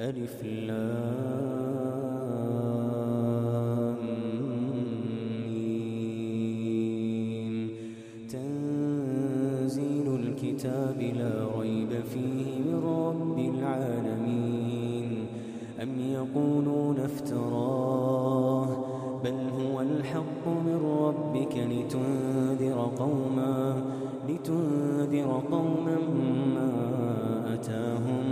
ألف لام. ميم. تنزيل الكتاب لا ريب فيه من رب العالمين. أم يقولون افتراه. بل هو الحق من ربك لتنذر قوما لتنذر قوما ما أتاهم.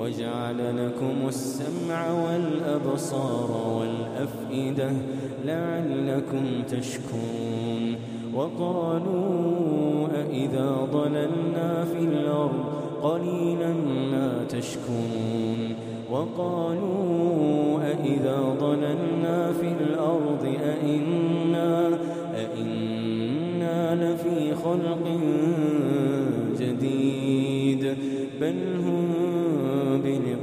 وجعل لكم السمع والأبصار والأفئدة لعلكم تشكرون. وقالوا أئذا ضللنا في الأرض قليلا ما تشكرون. وقالوا أئذا ضللنا في الأرض أئنا, أئنا لفي خلق جديد. بل هم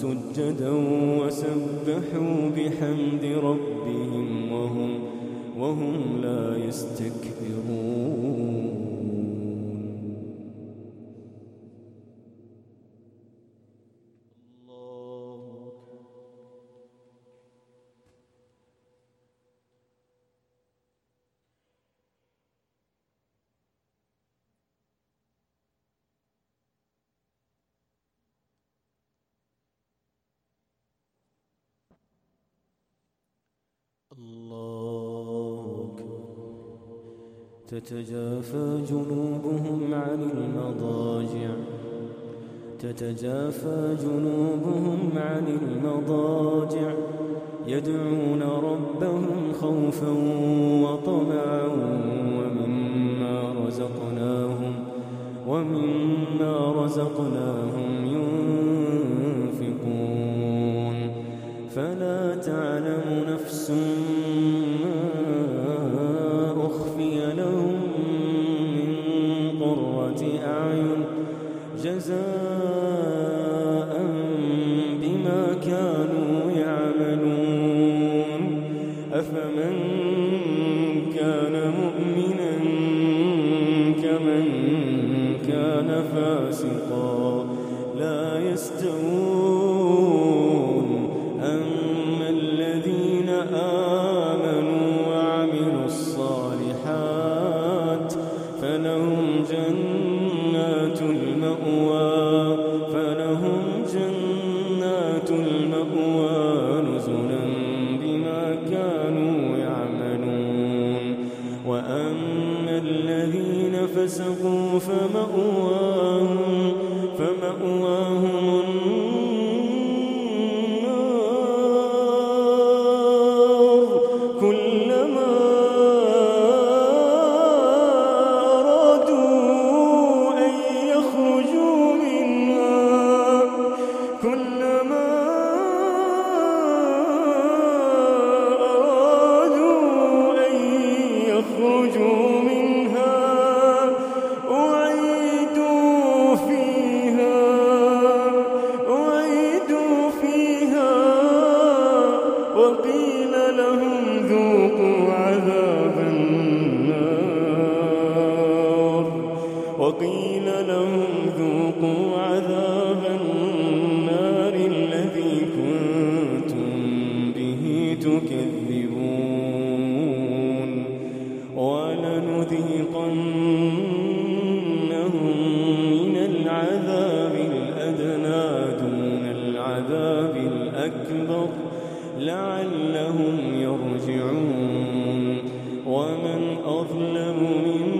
سجدا وسبحوا بحمد ربهم وهم وهم لا يستكبرون. تتجافى جنوبهم عن المضاجع. تتجافى جنوبهم عن المضاجع. يدعون ربهم خوفا وطمعا ومما رزقناهم ومما رزقناهم ينفقون. فلا تعلم نفس وأما الذين فسقوا فمأواهم ومن أظلم من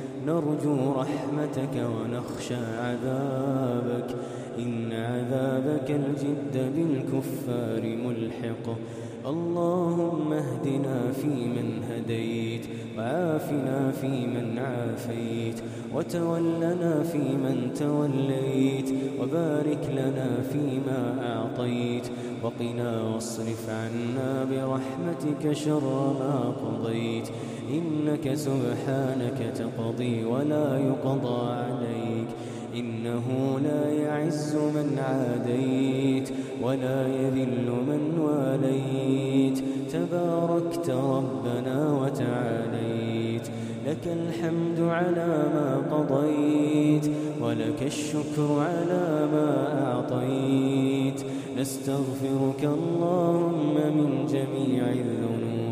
نرجو رحمتك ونخشى عذابك. إن عذابك الجد بالكفار ملحق. اللهم اهدنا فيمن هديت وعافنا فيمن عافيت. وتولنا فيمن توليت وبارك لنا فيما أعطيت. وقنا واصرف عنا برحمتك شر ما قضيت. إنك سبحانك تقضي ولا يقضى عليك. إنه لا يعز من عاديت ولا يذل من واليت. تباركت ربنا وتعاليت. لك الحمد على ما قضيت ولك الشكر على ما أعطيت. نستغفرك اللهم من جميع الذنوب.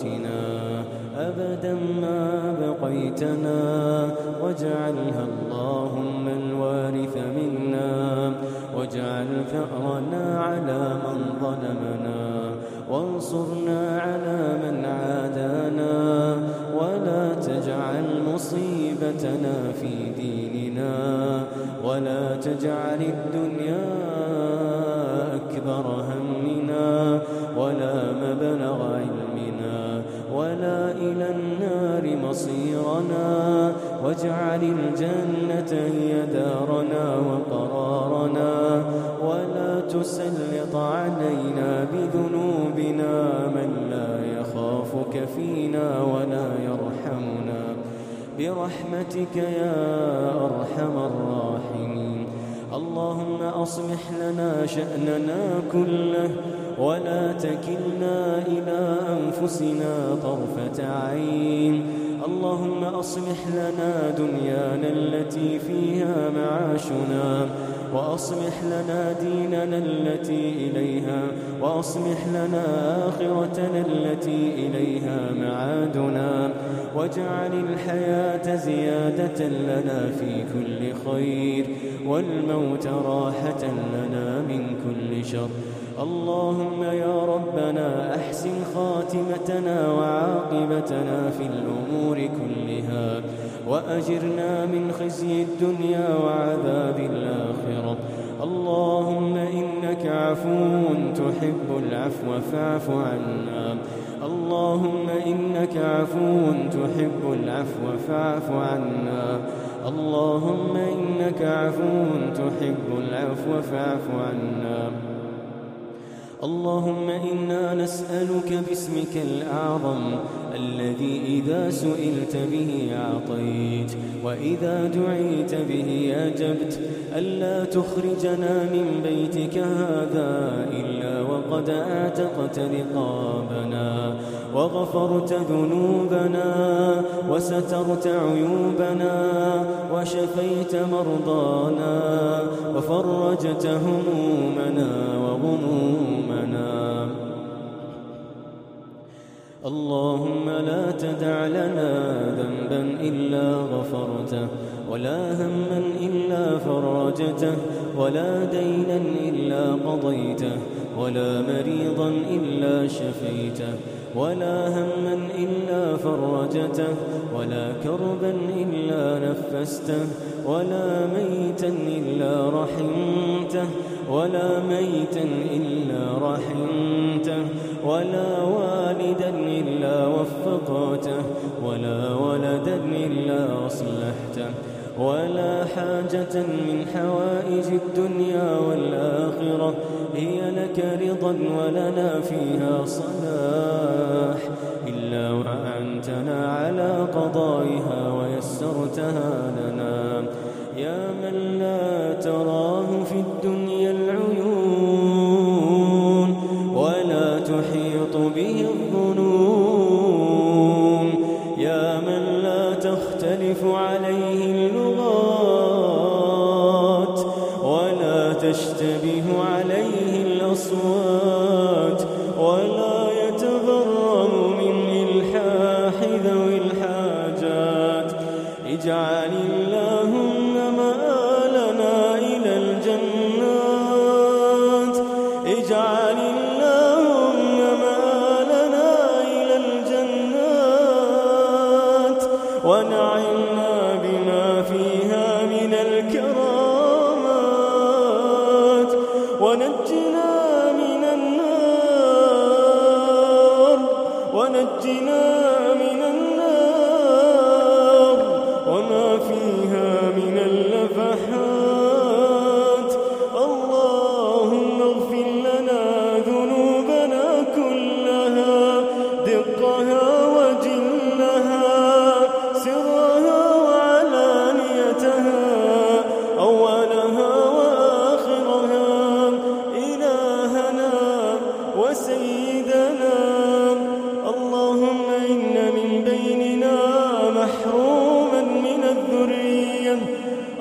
وقواتنا أبدا ما بقيتنا. واجعلها اللهم الوارث منا. واجعل ثأرنا على من ظلمنا. وانصرنا على من عادانا. ولا تجعل مصيبتنا في ديننا. ولا تجعل الدنيا واجعل الجنة هي دارنا وقرارنا ولا تسلط علينا بذنوبنا من لا يخافك فينا ولا يرحمنا. برحمتك يا أرحم الراحمين. اللهم أصلح لنا شأننا كله ولا تكلنا إلى أنفسنا طرفة عين. اللهم أصلح لنا دنيانا التي فيها معاشنا وأصلح لنا ديننا التي إليها وأصلح لنا آخرتنا التي إليها معادنا واجعل الحياة زيادة لنا في كل خير والموت راحة لنا من كل شر. اللهم يا ربنا أحسن خاتمتنا وعاقبتنا في الأمور كلها وأجرنا من خزي الدنيا وعذاب الآخرة. اللهم إنك عفو تحب العفو فاعف عنا. اللهم إنك عفو تحب العفو فاعف عنا. اللهم إنك عفو تحب العفو فاعف عنا. اللهم إنا نسألك باسمك الأعظم الذي إذا سئلت به أعطيت وإذا دعيت به أجبت ألا تخرجنا من بيتك هذا إلا وقد أعتقت رقابنا وغفرت ذنوبنا وسترت عيوبنا وشفيت مرضانا وفرجت همومنا وغمومنا. اللهم لا تدع لنا ذنبا إلا غفرته ولا هما إلا فرجته ولا دينا إلا قضيته. ولا مريضا إلا شفيته ولا هما إلا فرجته ولا كربا إلا نفسته ولا ميتا إلا رحمته ولا ميتا إلا رحمته ولا والدا إلا وفقته ولا ولدا إلا أصلحته. ولا حاجة من حوائج الدنيا والآخرة. هي لك رضا ولنا فيها صلاح. إلا وأعنتنا على قضائها ويسرتها لنا. يا من لا تراه في الدنيا العيون ولا تحيط به الظنون. يا من لا تختلف عليه تشتبه ونجنا من النار ونجنا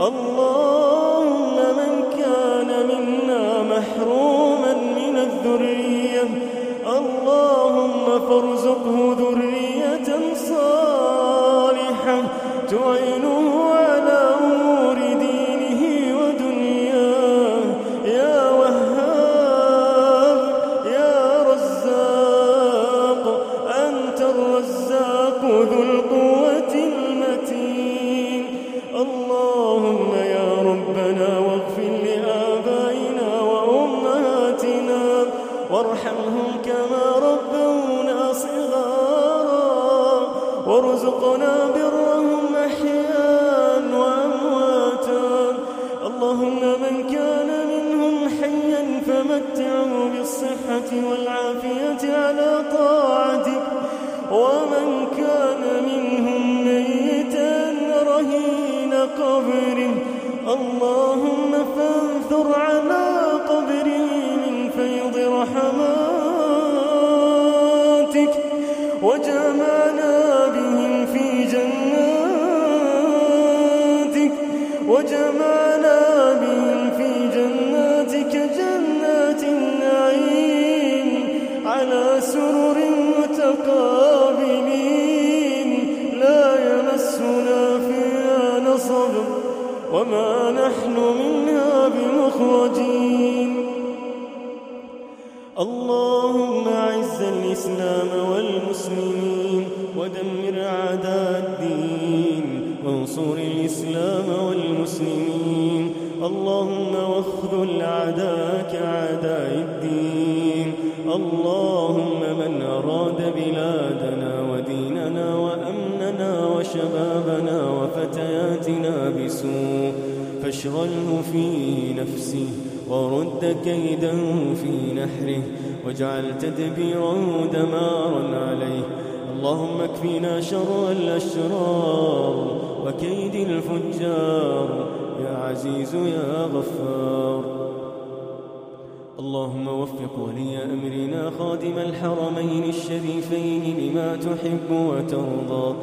اللهم وارحمهم كما ربونا صغارا. وارزقنا برهم أحياء وأمواتا. اللهم من كان منهم حيا فمتعه بالصحة والعافية على طاعتك. ومن كان منهم ميتا رهين قبره. اللهم فانثر من رحماتك واخذل اعداءك اعداء الدين. اللهم من أراد بلادنا وديننا وأمننا وشبابنا وفتياتنا بسوء فاشغله في نفسه ورد كيده في نحره واجعل تدبيره دمارا عليه. اللهم اكفنا شر الأشرار وكيد الفجار. يا عزيز يا غفار. اللهم وفق ولي أمرنا خادم الحرمين الشريفين لما تحب وترضى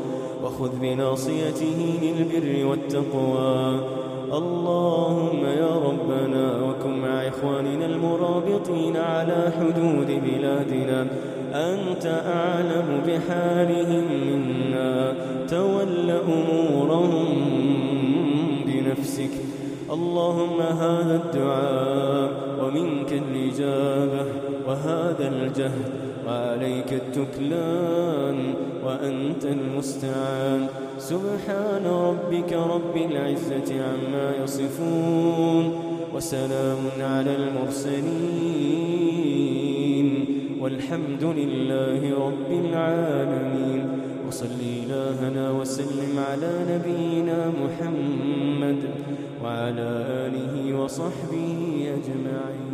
وخذ بناصيته للبر والتقوى. اللهم يا ربنا وكن مع إخواننا المرابطين على حدود بلادنا. أنت أعلم بحالهم منا. تول أمورهم بنفسك. اللهم هذا الدعاء ومنك الإجابة وهذا الجهد وعليك التكلان وأنت المستعان. سبحان ربك رب العزة عما يصفون وسلام على المرسلين والحمد لله رب العالمين. وصل إلهنا وسلم على نبينا محمد وعلى آله وصحبه أجمعين.